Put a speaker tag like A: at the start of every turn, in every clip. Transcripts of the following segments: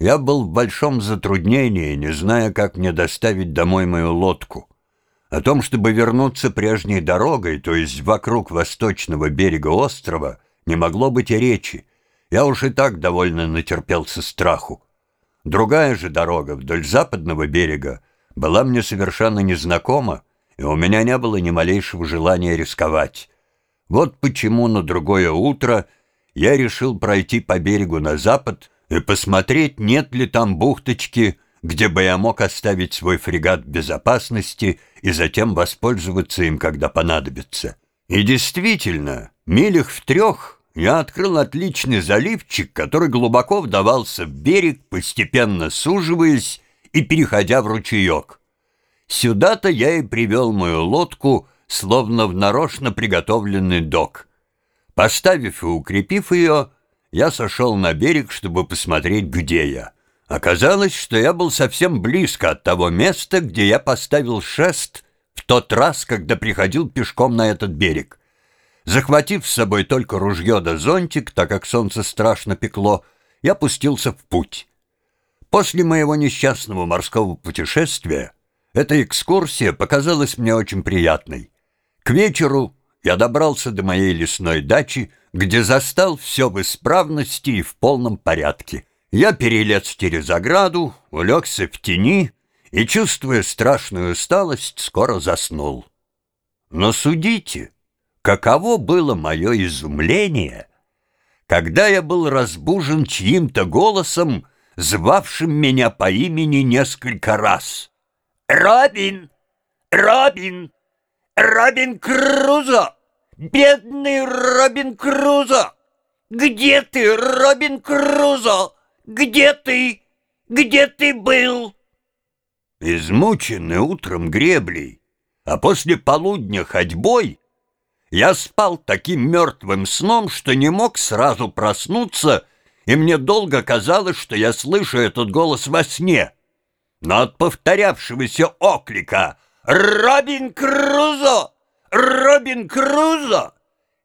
A: Я был в большом затруднении, не зная, как мне доставить домой мою лодку. О том, чтобы вернуться прежней дорогой, то есть вокруг восточного берега острова, не могло быть и речи. Я уж и так довольно натерпелся страху. Другая же дорога вдоль западного берега была мне совершенно незнакома, и у меня не было ни малейшего желания рисковать. Вот почему на другое утро я решил пройти по берегу на запад и посмотреть, нет ли там бухточки, где бы я мог оставить свой фрегат в безопасности и затем воспользоваться им, когда понадобится. И действительно, милях в трех я открыл отличный заливчик, который глубоко вдавался в берег, постепенно суживаясь и переходя в ручеек. Сюда-то я и привел мою лодку, словно в нарочно приготовленный док. Поставив и укрепив ее, я сошел на берег, чтобы посмотреть, где я. Оказалось, что я был совсем близко от того места, где я поставил шест в тот раз, когда приходил пешком на этот берег. Захватив с собой только ружье да зонтик, так как солнце страшно пекло, я пустился в путь. После моего несчастного морского путешествия эта экскурсия показалась мне очень приятной. К вечеру я добрался до моей лесной дачи, где застал все в исправности и в полном порядке. Я перелез через ограду, улегся в тени и, чувствуя страшную усталость, скоро заснул. Но судите, каково было мое изумление, когда я был разбужен чьим-то голосом, звавшим меня по имени несколько раз. «Робин! Робин! Робин Крузо! Бедный Робин Крузо! Где ты, Робин Крузо?» Где ты? Где ты был?» Измученный утром греблей, а после полудня ходьбой, я спал таким мертвым сном, что не мог сразу проснуться, и мне долго казалось, что я слышу этот голос во сне. Но от повторявшегося оклика «Робин Крузо! Робин Крузо!»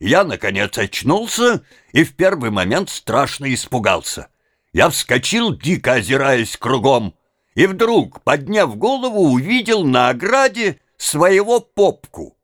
A: я, наконец, очнулся и в первый момент страшно испугался. Я вскочил, дико озираясь кругом, и вдруг, подняв голову, увидел на ограде своего попку.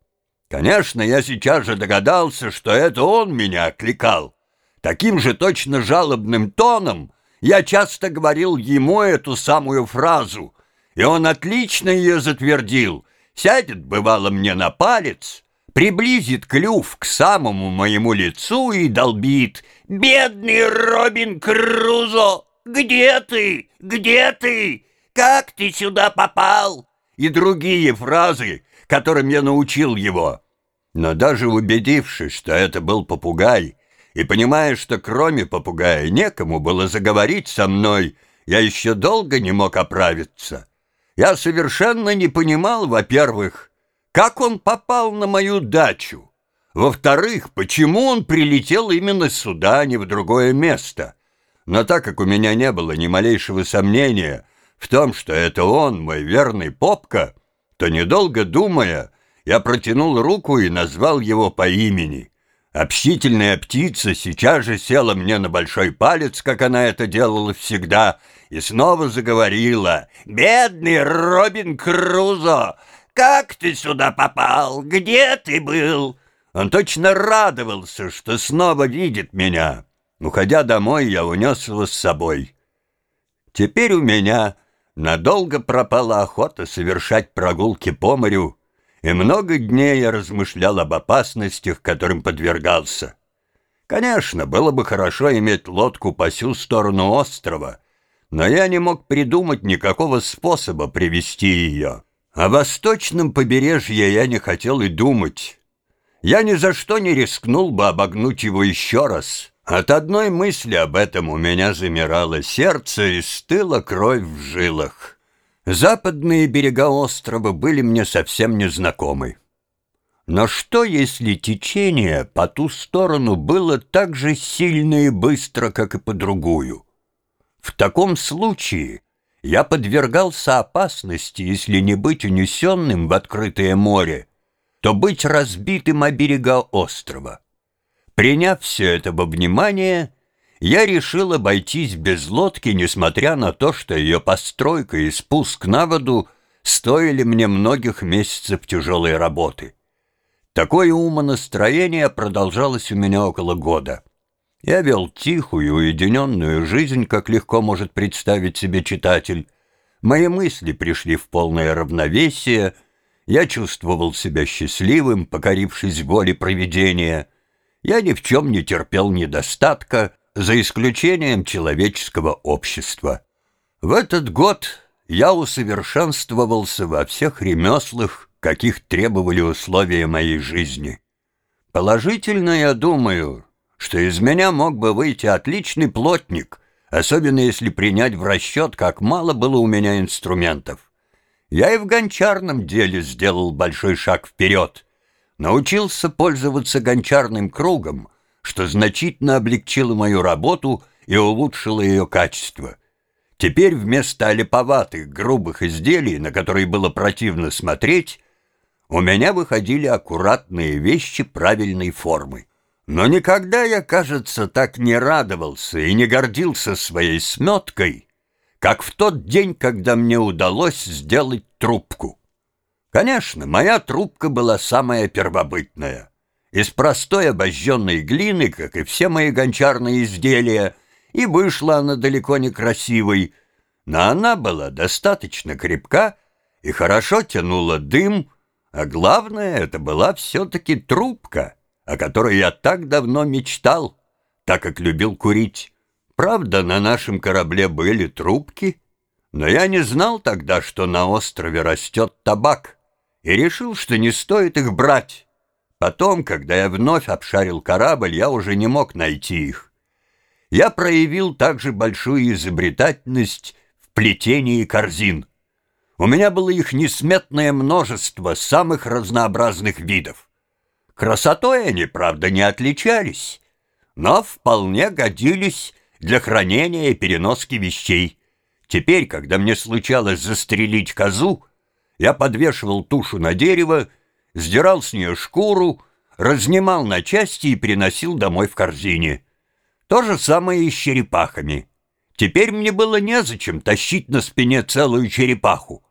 A: Конечно, я сейчас же догадался, что это он меня окликал. Таким же точно жалобным тоном я часто говорил ему эту самую фразу, и он отлично ее затвердил. Сядет, бывало, мне на палец, приблизит клюв к самому моему лицу и долбит «Бедный Робин Крузо! Где ты? Где ты? Как ты сюда попал?» и другие фразы, которым я научил его. Но даже убедившись, что это был попугай, и понимая, что кроме попугая некому было заговорить со мной, я еще долго не мог оправиться. Я совершенно не понимал, во-первых, как он попал на мою дачу? Во-вторых, почему он прилетел именно сюда, а не в другое место? Но так как у меня не было ни малейшего сомнения в том, что это он, мой верный попка, то, недолго думая, я протянул руку и назвал его по имени. Общительная птица сейчас же села мне на большой палец, как она это делала всегда, и снова заговорила. «Бедный Робин Крузо! Как ты сюда попал? Где ты был?» Он точно радовался, что снова видит меня. Уходя домой, я унес его с собой. Теперь у меня надолго пропала охота совершать прогулки по морю, и много дней я размышлял об опасностях, которым подвергался. Конечно, было бы хорошо иметь лодку по всю сторону острова, но я не мог придумать никакого способа привести ее. О восточном побережье я не хотел и думать. Я ни за что не рискнул бы обогнуть его еще раз. От одной мысли об этом у меня замирало сердце и стыла кровь в жилах. Западные берега острова были мне совсем незнакомы. Но что, если течение по ту сторону было так же сильно и быстро, как и по другую? В таком случае я подвергался опасности, если не быть унесенным в открытое море, то быть разбитым о берега острова. Приняв все это во внимание, я решил обойтись без лодки, несмотря на то, что ее постройка и спуск на воду стоили мне многих месяцев тяжелой работы. Такое умонастроение продолжалось у меня около года. Я вел тихую, уединенную жизнь, как легко может представить себе читатель. Мои мысли пришли в полное равновесие, я чувствовал себя счастливым, покорившись воле провидения. Я ни в чем не терпел недостатка, за исключением человеческого общества. В этот год я усовершенствовался во всех ремеслах, каких требовали условия моей жизни. Положительно я думаю, что из меня мог бы выйти отличный плотник, особенно если принять в расчет, как мало было у меня инструментов. Я и в гончарном деле сделал большой шаг вперед. Научился пользоваться гончарным кругом — что значительно облегчило мою работу и улучшило ее качество. Теперь вместо олиповатых, грубых изделий, на которые было противно смотреть, у меня выходили аккуратные вещи правильной формы. Но никогда я, кажется, так не радовался и не гордился своей сметкой, как в тот день, когда мне удалось сделать трубку. Конечно, моя трубка была самая первобытная из простой обожженной глины, как и все мои гончарные изделия, и вышла она далеко не красивой, но она была достаточно крепка и хорошо тянула дым, а главное, это была все-таки трубка, о которой я так давно мечтал, так как любил курить. Правда, на нашем корабле были трубки, но я не знал тогда, что на острове растет табак, и решил, что не стоит их брать. Потом, когда я вновь обшарил корабль, я уже не мог найти их. Я проявил также большую изобретательность в плетении корзин. У меня было их несметное множество самых разнообразных видов. Красотой они, правда, не отличались, но вполне годились для хранения и переноски вещей. Теперь, когда мне случалось застрелить козу, я подвешивал тушу на дерево сдирал с нее шкуру, разнимал на части и приносил домой в корзине. То же самое и с черепахами. Теперь мне было незачем тащить на спине целую черепаху.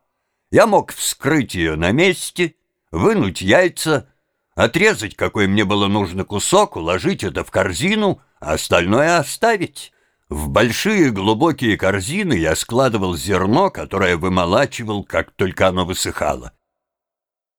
A: Я мог вскрыть ее на месте, вынуть яйца, отрезать, какой мне было нужно кусок, уложить это в корзину, а остальное оставить. В большие глубокие корзины я складывал зерно, которое вымолачивал, как только оно высыхало.